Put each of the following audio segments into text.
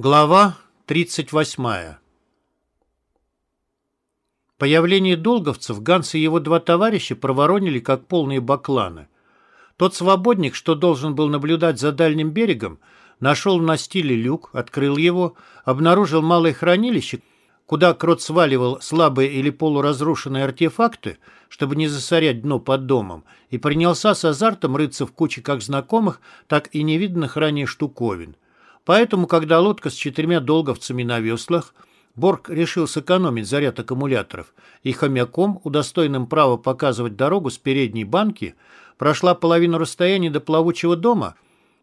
Глава 38 Появление долговцев Ганс и его два товарища проворонили, как полные бакланы. Тот свободник, что должен был наблюдать за дальним берегом, нашел на стиле люк, открыл его, обнаружил малое хранилище, куда крот сваливал слабые или полуразрушенные артефакты, чтобы не засорять дно под домом, и принялся с азартом рыться в куче как знакомых, так и невиданных ранее штуковин – Поэтому, когда лодка с четырьмя долговцами на веслах, Борг решил сэкономить заряд аккумуляторов, и хомяком, удостоенным права показывать дорогу с передней банки, прошла половину расстояния до плавучего дома,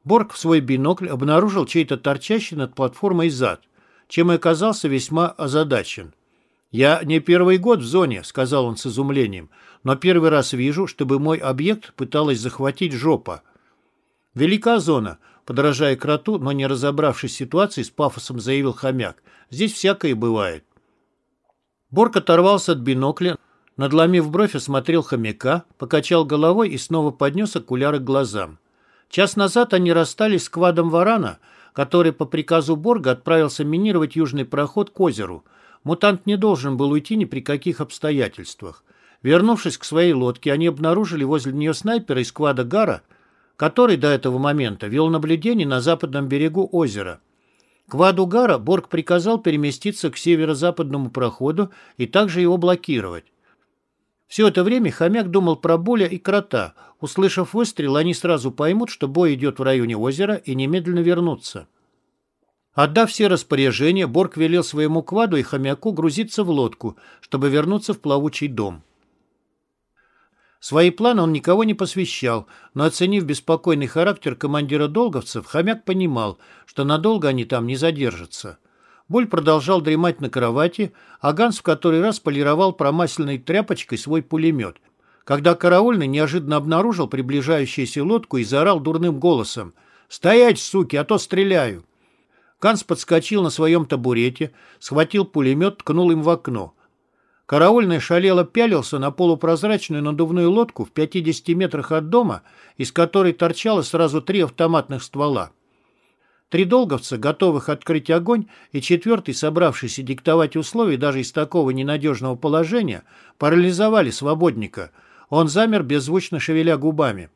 Борг в свой бинокль обнаружил чей-то торчащий над платформой зад, чем и оказался весьма озадачен. «Я не первый год в зоне», — сказал он с изумлением, «но первый раз вижу, чтобы мой объект пыталась захватить жопа». «Велика зона», Подражая кроту, но не разобравшись ситуации, с пафосом заявил хомяк. «Здесь всякое бывает». Борг оторвался от бинокля, надломив бровь, осмотрел хомяка, покачал головой и снова поднес окуляры к глазам. Час назад они расстались с квадом варана, который по приказу Борга отправился минировать южный проход к озеру. Мутант не должен был уйти ни при каких обстоятельствах. Вернувшись к своей лодке, они обнаружили возле нее снайпера из квада Гара – который до этого момента вел наблюдение на западном берегу озера. К Вадугара Борг приказал переместиться к северо-западному проходу и также его блокировать. Все это время хомяк думал про Боля и Крота. Услышав выстрел, они сразу поймут, что бой идет в районе озера и немедленно вернутся. Отдав все распоряжения, Борг велел своему кваду и хомяку грузиться в лодку, чтобы вернуться в плавучий дом. Свои планы он никого не посвящал, но, оценив беспокойный характер командира долговцев, хомяк понимал, что надолго они там не задержатся. Боль продолжал дремать на кровати, а Ганс в который раз полировал промасленной тряпочкой свой пулемет, когда караульный неожиданно обнаружил приближающуюся лодку и заорал дурным голосом «Стоять, суки, а то стреляю!». Ганс подскочил на своем табурете, схватил пулемет, ткнул им в окно. Караульный шалело пялился на полупрозрачную надувную лодку в 50 метрах от дома, из которой торчало сразу три автоматных ствола. Три долговца, готовых открыть огонь, и четвертый, собравшийся диктовать условия даже из такого ненадежного положения, парализовали свободника. Он замер, беззвучно шевеля губами.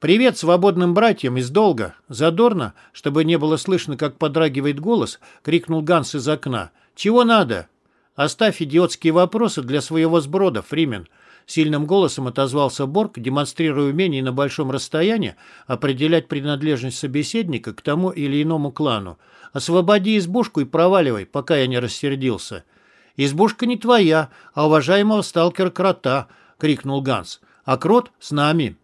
«Привет свободным братьям из долга!» Задорно, чтобы не было слышно, как подрагивает голос, крикнул Ганс из окна. «Чего надо?» «Оставь идиотские вопросы для своего сброда, Фримен», — сильным голосом отозвался Борг, демонстрируя умение на большом расстоянии определять принадлежность собеседника к тому или иному клану. «Освободи избушку и проваливай, пока я не рассердился». «Избушка не твоя, а уважаемого сталкера-крота», — крикнул Ганс. «А крот с нами».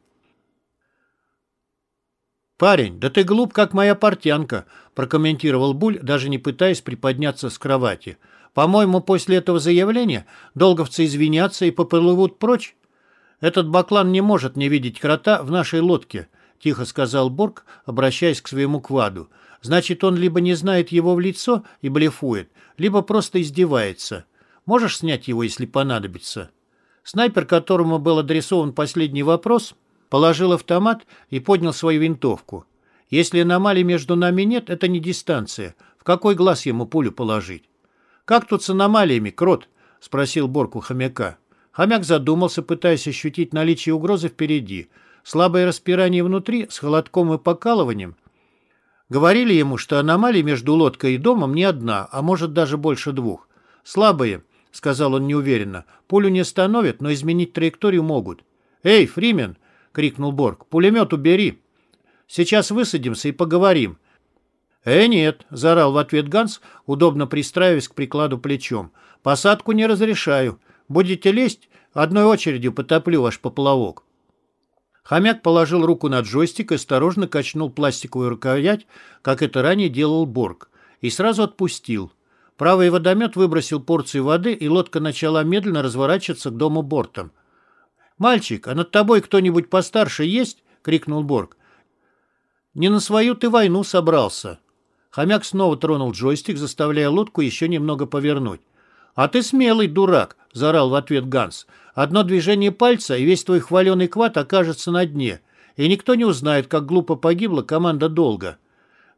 «Парень, да ты глуп, как моя портянка», — прокомментировал Буль, даже не пытаясь приподняться с кровати. По-моему, после этого заявления долговцы извинятся и поплывут прочь. Этот баклан не может не видеть крота в нашей лодке, тихо сказал Борг, обращаясь к своему кваду. Значит, он либо не знает его в лицо и блефует, либо просто издевается. Можешь снять его, если понадобится? Снайпер, которому был адресован последний вопрос, положил автомат и поднял свою винтовку. Если аномалий между нами нет, это не дистанция. В какой глаз ему пулю положить? «Как тут с аномалиями, крот?» — спросил Борг у хомяка. Хомяк задумался, пытаясь ощутить наличие угрозы впереди. Слабое распирание внутри с холодком и покалыванием. Говорили ему, что аномалии между лодкой и домом не одна, а может даже больше двух. «Слабые», — сказал он неуверенно. «Пулю не остановят, но изменить траекторию могут». «Эй, Фримен!» — крикнул Борг. «Пулемет убери!» «Сейчас высадимся и поговорим. «Э, нет», — заорал в ответ Ганс, удобно пристраиваясь к прикладу плечом. «Посадку не разрешаю. Будете лезть, одной очередью потоплю ваш поплавок». Хомяк положил руку на джойстик и осторожно качнул пластиковую рукоять, как это ранее делал Борг, и сразу отпустил. Правый водомет выбросил порцию воды, и лодка начала медленно разворачиваться к дому бортом. «Мальчик, а над тобой кто-нибудь постарше есть?» — крикнул Борг. «Не на свою ты войну собрался», Хомяк снова тронул джойстик, заставляя лодку еще немного повернуть. «А ты смелый, дурак!» — заорал в ответ Ганс. «Одно движение пальца, и весь твой хваленый квад окажется на дне, и никто не узнает, как глупо погибла команда долга».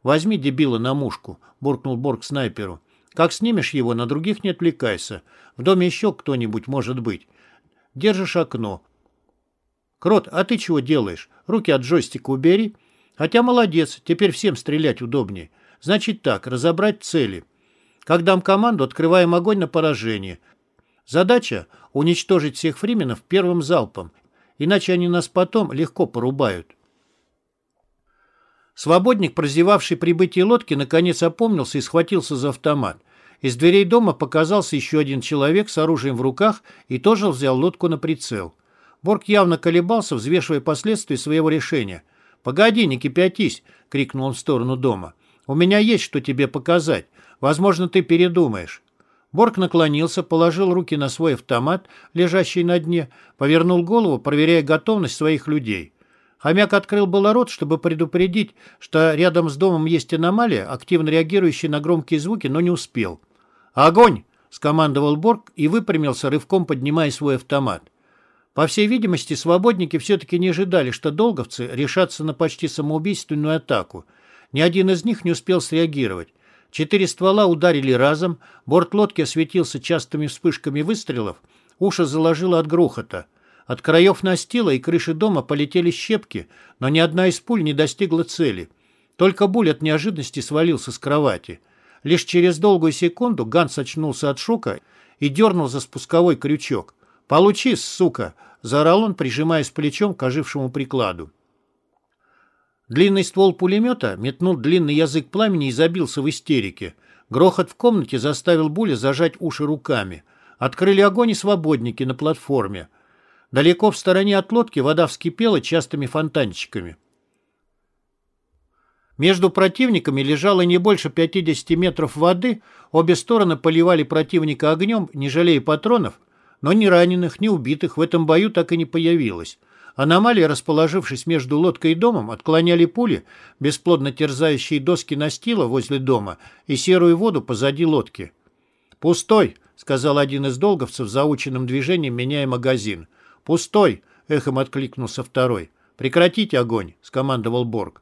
«Возьми дебила на мушку», — буркнул Борг снайперу. «Как снимешь его, на других не отвлекайся. В доме еще кто-нибудь может быть. Держишь окно. Крот, а ты чего делаешь? Руки от джойстика убери. Хотя молодец, теперь всем стрелять удобнее. Значит так, разобрать цели. Как дам команду, открываем огонь на поражение. Задача — уничтожить всех фрименов первым залпом, иначе они нас потом легко порубают. Свободник, прозевавший прибытие лодки, наконец опомнился и схватился за автомат. Из дверей дома показался еще один человек с оружием в руках и тоже взял лодку на прицел. Борг явно колебался, взвешивая последствия своего решения. «Погоди, не кипятись!» — крикнул он в сторону дома. «У меня есть что тебе показать. Возможно, ты передумаешь». Борг наклонился, положил руки на свой автомат, лежащий на дне, повернул голову, проверяя готовность своих людей. Хомяк открыл было рот, чтобы предупредить, что рядом с домом есть аномалия, активно реагирующая на громкие звуки, но не успел. «Огонь!» — скомандовал Борг и выпрямился, рывком поднимая свой автомат. По всей видимости, свободники все-таки не ожидали, что долговцы решатся на почти самоубийственную атаку. Ни один из них не успел среагировать. Четыре ствола ударили разом, борт лодки осветился частыми вспышками выстрелов, уши заложило от грохота. От краев настила и крыши дома полетели щепки, но ни одна из пуль не достигла цели. Только Буль от неожиданности свалился с кровати. Лишь через долгую секунду Ганс очнулся от шока и дернул за спусковой крючок. «Получи, сука!» — заорал он, прижимаясь плечом к ожившему прикладу. Длинный ствол пулемета метнул длинный язык пламени и забился в истерике. Грохот в комнате заставил Буля зажать уши руками. Открыли огонь и свободники на платформе. Далеко в стороне от лодки вода вскипела частыми фонтанчиками. Между противниками лежало не больше 50 метров воды, обе стороны поливали противника огнем, не жалея патронов, но ни раненых, ни убитых в этом бою так и не появилось. Аномалии, расположившись между лодкой и домом, отклоняли пули, бесплодно терзающие доски настила возле дома и серую воду позади лодки. «Пустой!» — сказал один из долговцев заученным движением, меняя магазин. «Пустой!» — эхом откликнулся второй. «Прекратите огонь!» — скомандовал Борг.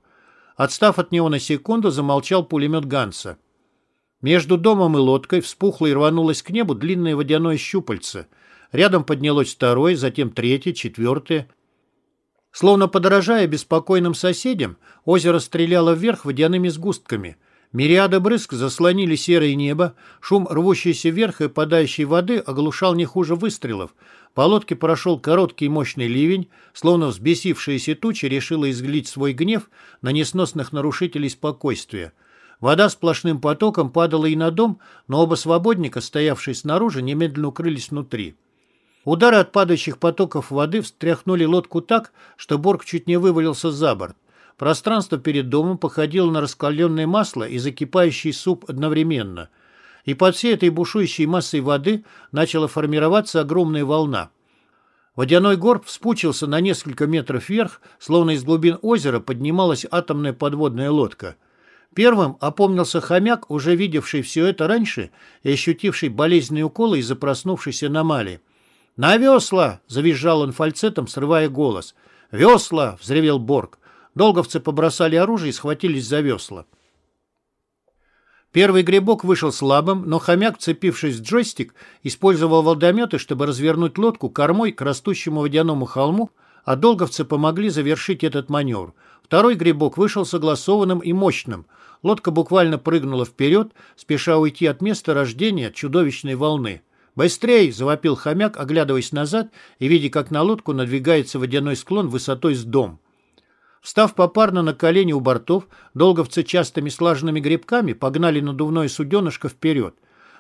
Отстав от него на секунду, замолчал пулемет Ганса. Между домом и лодкой вспухло и рванулось к небу длинное водяное щупальце. Рядом поднялось второе, затем третье, четвертое. Словно подражая беспокойным соседям, озеро стреляло вверх водяными сгустками — Мириады брызг заслонили серое небо, шум рвущейся вверх и падающей воды оглушал не хуже выстрелов. По лодке прошел короткий мощный ливень, словно взбесившаяся туча решила изглить свой гнев на несносных нарушителей спокойствия. Вода сплошным потоком падала и на дом, но оба свободника, стоявшие снаружи, немедленно укрылись внутри. Удары от падающих потоков воды встряхнули лодку так, что Борг чуть не вывалился за борт. Пространство перед домом походило на раскаленное масло и закипающий суп одновременно. И под всей этой бушующей массой воды начала формироваться огромная волна. Водяной горб вспучился на несколько метров вверх, словно из глубин озера поднималась атомная подводная лодка. Первым опомнился хомяк, уже видевший все это раньше и ощутивший болезненные уколы из-за проснувшейся аномалии. «На весла!» — завизжал он фальцетом, срывая голос. «Весла!» — взревел Борг. Долговцы побросали оружие и схватились за весла. Первый грибок вышел слабым, но хомяк, вцепившись в джойстик, использовал волдометы, чтобы развернуть лодку кормой к растущему водяному холму, а долговцы помогли завершить этот маневр. Второй грибок вышел согласованным и мощным. Лодка буквально прыгнула вперед, спеша уйти от места рождения чудовищной волны. «Быстрей!» — завопил хомяк, оглядываясь назад и видя, как на лодку надвигается водяной склон высотой с дом. Встав попарно на колени у бортов, долговцы частыми слаженными грибками погнали надувное суденышко вперед.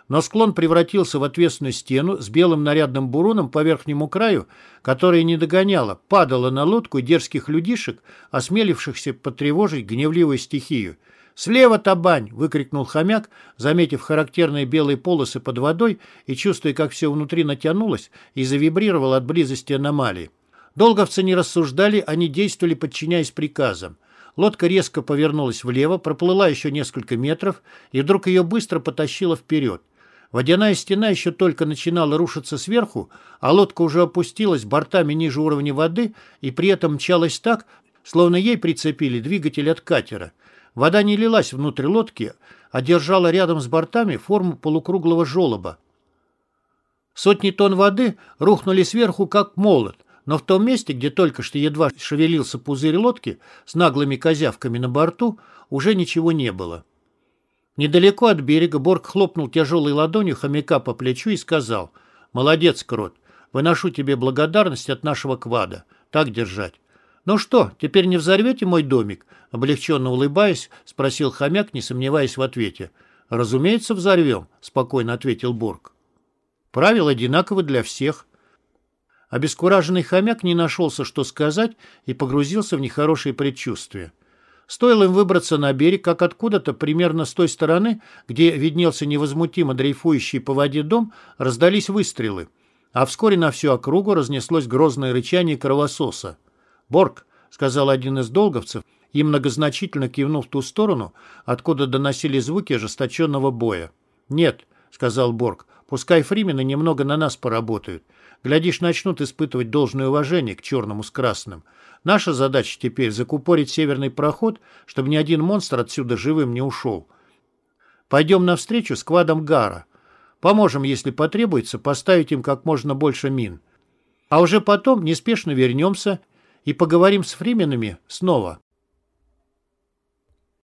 Но склон превратился в отвесную стену с белым нарядным буруном по верхнему краю, которая не догоняла, падала на лодку дерзких людишек, осмелившихся потревожить гневливую стихию. «Слева табань!» — выкрикнул хомяк, заметив характерные белые полосы под водой и чувствуя, как все внутри натянулось и завибрировало от близости аномалии. Долговцы не рассуждали, они действовали, подчиняясь приказам. Лодка резко повернулась влево, проплыла еще несколько метров, и вдруг ее быстро потащило вперед. Водяная стена еще только начинала рушиться сверху, а лодка уже опустилась бортами ниже уровня воды и при этом мчалась так, словно ей прицепили двигатель от катера. Вода не лилась внутрь лодки, а держала рядом с бортами форму полукруглого желоба. Сотни тонн воды рухнули сверху, как молот, но в том месте, где только что едва шевелился пузырь лодки с наглыми козявками на борту, уже ничего не было. Недалеко от берега Борг хлопнул тяжелой ладонью хомяка по плечу и сказал «Молодец, Крот, выношу тебе благодарность от нашего квада. Так держать». «Ну что, теперь не взорвете мой домик?» Облегченно улыбаясь, спросил хомяк, не сомневаясь в ответе. «Разумеется, взорвем», — спокойно ответил Борг. «Правила одинаковы для всех». Обескураженный хомяк не нашелся, что сказать, и погрузился в нехорошие предчувствия. Стоило им выбраться на берег, как откуда-то, примерно с той стороны, где виднелся невозмутимо дрейфующий по воде дом, раздались выстрелы, а вскоре на всю округу разнеслось грозное рычание кровососа. «Борг», — сказал один из долговцев, и многозначительно кивнув в ту сторону, откуда доносили звуки ожесточенного боя. «Нет», — сказал Борг, — «пускай фримены немного на нас поработают. Глядишь, начнут испытывать должное уважение к черному с красным. Наша задача теперь — закупорить северный проход, чтобы ни один монстр отсюда живым не ушел. Пойдем навстречу с квадом Гара. Поможем, если потребуется, поставить им как можно больше мин. А уже потом неспешно вернемся и поговорим с фрименами снова.